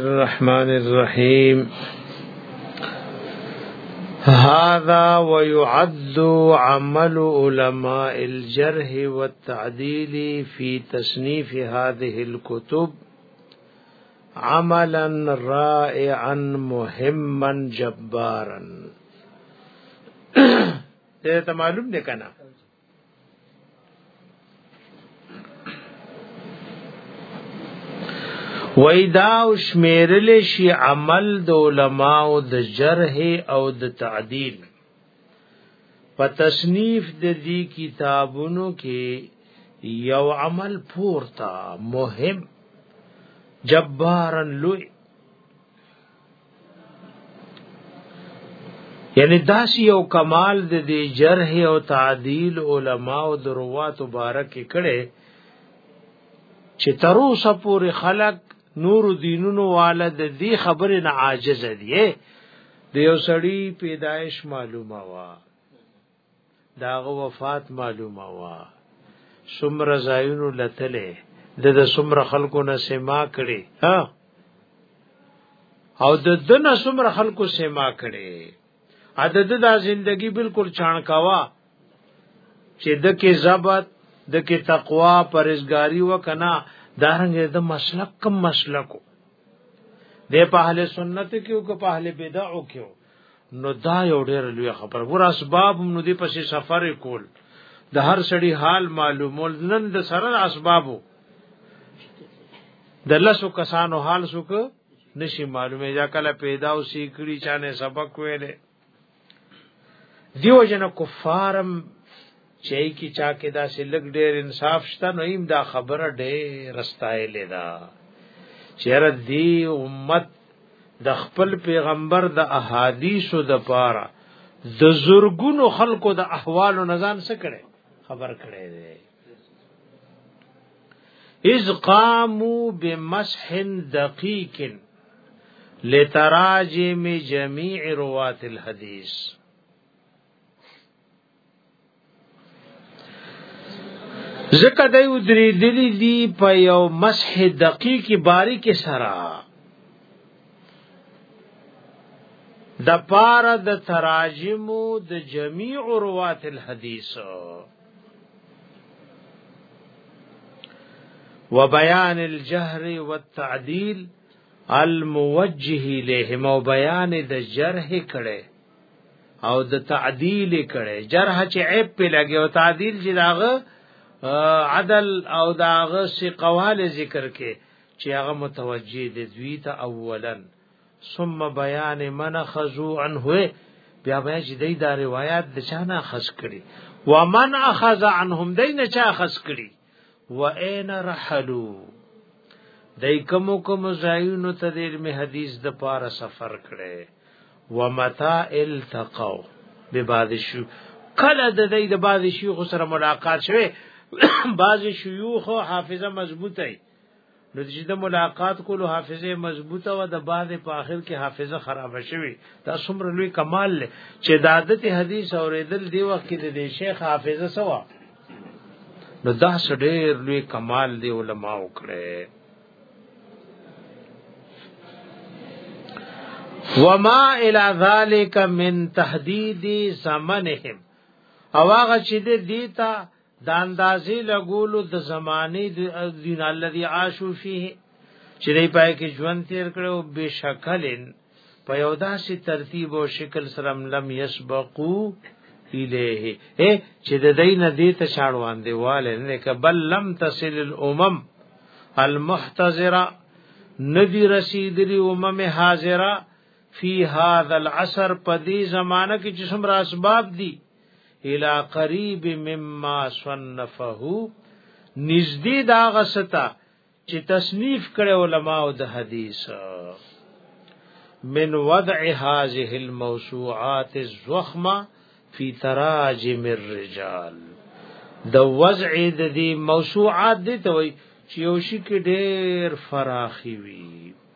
الرحمن الرحيم هذا ويعد عمل علماء الجرح والتعديل في تصنيف هذه الكتب عملا رائعا مهما جبارا ته ته معلوم دی کنه وای دا او شمیرل شي عمل د علما او د جرح او د تعدیل په تصنیف د دې کتابونو کې یو عمل پورتا مهم جبارن لوی یعنی داس یو کمال د دې جرح او تعدیل علما او دروات مبارک کړي چې تر اوسه پورې خلق نور دینونو والا د دې خبرې نه عاجز دي د یو سړی پیدایش معلومه وا داغه وفات معلومه وا سمر زایونو لتله د د سمر خلکو نه سما کړي ها او د دنه سمر خلکو سما کړي عدد دا زندگی بالکل چانکاوا چې د کې ضبط د کې تقوا پرزګاری وکنا دارنګ د مسلک کم مسلکو د په اهل سنت کې او په اهل بدعو کې نو دا یو ډیر لوی خبر ور اسباب نو دی پسې سفر کول د هر سړي حال معلومول نن د سره اسبابو د لسو کسانو حال سوک نشي معلومه یا کله پیدا او سیکړي چانه سبق ویلې دیو جن کفارم چي کی چا کې دا سه لګ ډېر انصاف شته نو ایم دا خبره ډېر رستایل دا چیر دی امت د خپل پیغمبر د احادیثو د پاره د زورګونو خلکو د احوال او نزان څه کړي خبر کړي دي اذ قامو بمسح دقیق لتراجم جميع روات الحديث ځکه د یو درې دلی دی په یو مسح دقیق باری کې سره د پاره د تراجمو د جميع روات الحديث وبيان الجهر والتعديل الموجه له مو بیان د جرح کړي او د تعدیل کړي جرح چې عیب په لګي او تعدیل چې داغه عدل او داغه سقواله ذکر کې چې هغه متوجه دي دوی ته اولا ثم بیان من خذو عنه بیا به چې دای دا روایت د چانه خس کړي ومن اخذ عنهم دای نه چا خس کړي و اين رحلو دای کوم کوم زایونو ته د علم حدیث د پاره سفر کړي و متا التقوا ببعض شو کله د دې د بعض شیوخ سره ملاقات شوه بعض شیوخ حافظه مضبوطه نو چې د ملاقات کولو حافظه مضبوطه و د بعد په آخر کې حافظه خراب شوي دا څومره لوی کمال لې چې د عادت حدیث اوریدل دی وخت کې د شیخ حافظه سوا نو دا ډېر لوی کمال دی علما وکړي وما الى ذلك من تهديد زمنهم او هغه چې دې دیتا د اندازې لګولو د زمانه د دین الذي عاشو فيه چې دی پای کې ژوند تیر کړو بشکلن په یو داسې ترتیب او شکل سره لم يسبقو الیه اے چې د دین دې ته شاړوان دی والے نه کبل لم تصل الامم المحتضره ندی رسیدلی امم حاضره فی هذا العصر پدی زمانہ کې چې څومره اسباب دي الى قریب مما صنفه نږدې دا غستا چې تصنیف کړي علما او د حدیث من وضع هذه الموسوعات الزخمه فی تراجم الرجال د وضع د دې موسوعات دي ته وي چې یو شي کې ډېر فراخي وي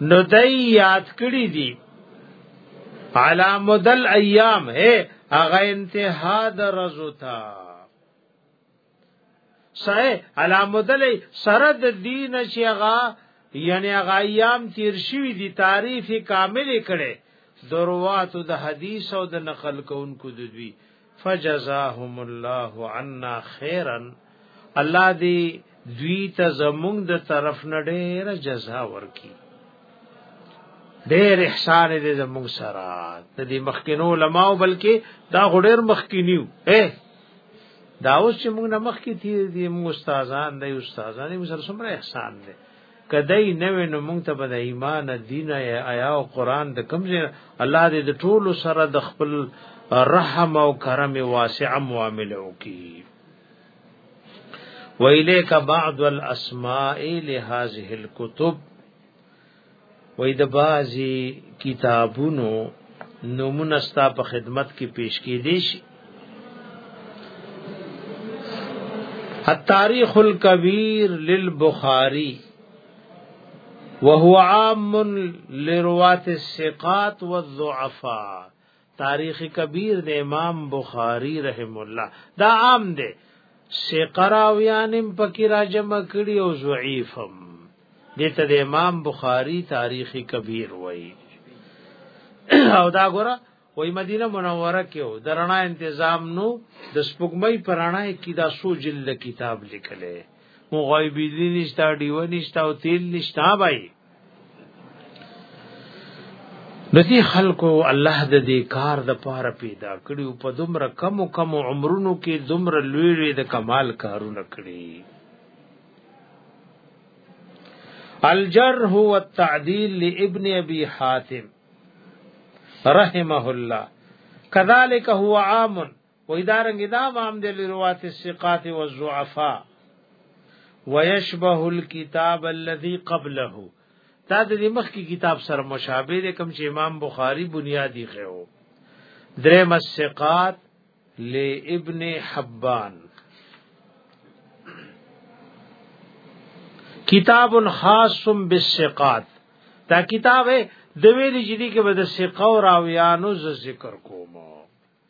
نو دای یاد کړی دی علامد الایام ہے هغه انتها درزو تا سه علامد الی سره د دین چې هغه یعنی هغه ایام تیر شوی دی تعریف کامل کړي دروات د حدیث او د نقل کوونکو د دوی فجزاهم الله عنا خيرا الله دی دوی ته زمونږ د طرف نه ډېره جزا ورکي ډېر احسان دې زمونږ سره د دې مخکینو علماو بلکې دا غډېر مخکینیو اے دا اوس چې موږ نه مخکې تیر دي موږ استادان دی استادان موږ سره څومره احسان دی کدی نوې نو مونږ ته به ایمان دین یا او قران د کوم ځای الله دې د ټول سره د خپل رحم او کرم واسع معامله وکي ویلیک بعض الاسماء لهذه الكتب وې د بازي کتابونو نمونه ستا په خدمت کې پیش کې دي شي التاریخ الكبير للبخاري وهو عام لرواة الثقات والضعفاء تاریخ کبیر د امام بخاری رحم الله دا عام دی سقراویانم پکې راجم کړي او ضعیفم دته د امام بخاری تاریخ کبیر وای او دا ګوره وای مدینه منوره کې و درنا تنظیم نو د سپګمۍ پرانا کې دا سو جلد کتاب لیکلې مغایبی نشتا دیو نشتا او تیل نشتا بای د دې خلکو الله د دې کار د پاره پیدا کړي او په دومره کم کم عمرونو کې دومره لوی لوی د کمال کارونه کړي الجرح والتعديل لابن ابي حاتم رحمه الله كذلك هو عام و ادارنګ دا مام د روات الثقات والضعفاء ويشبه الكتاب الذي قبله دا د مخ کی کتاب سره مشابه دی کوم چې امام بخاری بنیادی خو درم الثقات لابن حبان کتاب خاص بالثقات دا کتاب د ویلې جدي کې به د ثقه او راویانو ذکر کوم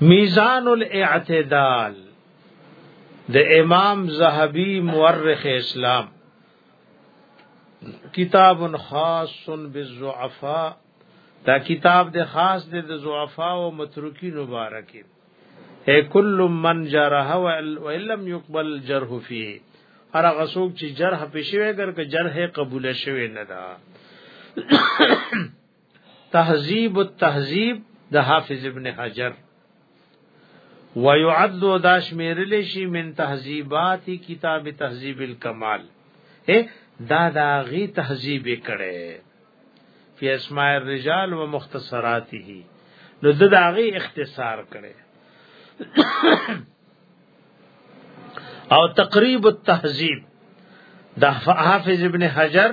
میزان الاعتدال د امام زهبی مورخ اسلام کتاب خاص بالضعفاء دا کتاب د خاص د ضعفاء او متروکین مبارکین اے کل من جرح وان لم يقبل جرح فيه هر هغه څوک چې جرح پښوي ګر که جرح قبول شوی نه دا تهذیب التهذیب د حافظ ابن حجر ويعد داش میرل شي من تهذیبات کتاب تهذیب الکمال اے دا دا غي تهذیب کړي فی اسماء الرجال و مختصراته نو د هغه اختصار کړي او تقریب التهذیب د حافظ ابن حجر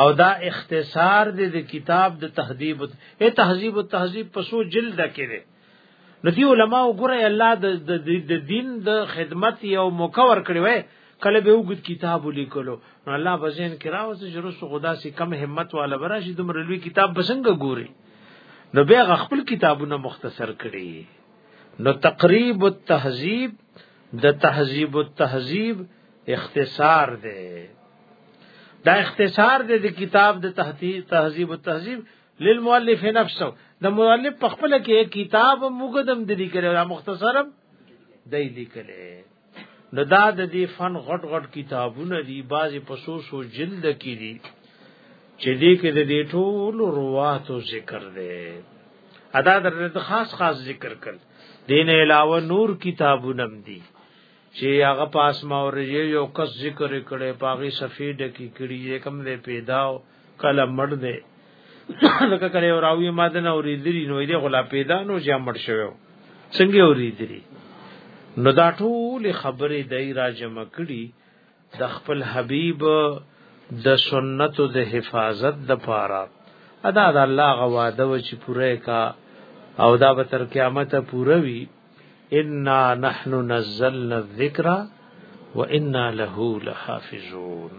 او دا اختصار د کتاب د تهذیب ته تهذیب او تهذیب په سو جلد کې نو دی علما وګوره الله د دین د خدمت یو موقع ور کړی وای کله به وګد کتاب لیکلو نو الله بزین کراوس جرس خدا سي کم همت والا برا شي دومره لوی کتاب بسنګ ګوري نو بیا خپل کتابونه مختصر کړي نو تقریب التهذیب د تهذیب التهذیب اختصار دی دا اختصار دی د کتاب د تهذیب التهذیب للمؤلف نفسه د مؤلف په خپل کې کتاب مقدم د لیکل او مختصرم دی لیکل نو دا د دې فن غټ غټ کتابونه دي بعضې په سو سو جلد کې دي چې دې کې د دې ټول رواتو ذکر دی ادا در خاص خاص ذکر کړ دین علاوه نور کتابونه دي چې هغه پاس ما او یو کس ذکر کړي پاغي صفی د کی کړي کوم دې پیدا او کله مړ دې لکه کله او راوی ما د نو ریدلی نو دې غلا پیدا نو چې مړ شوی څنګه او ریدلی نو دا ټول خبرې دای را جمع کړي د خپل حبیب د سنت د حفاظت د پاره ادا د الله غواده و چې پوره کا او دا به تر قیامت پوره وي انا نحن نزلنا الذکر وانا له لحافظون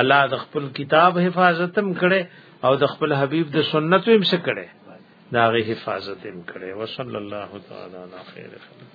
الله د خپل کتاب حفاظتم کړي او د خپل حبيب د سنتو هم څخه کړي دا غي حفاظت هم کړي وصلی الله تعالی علی خیر خلق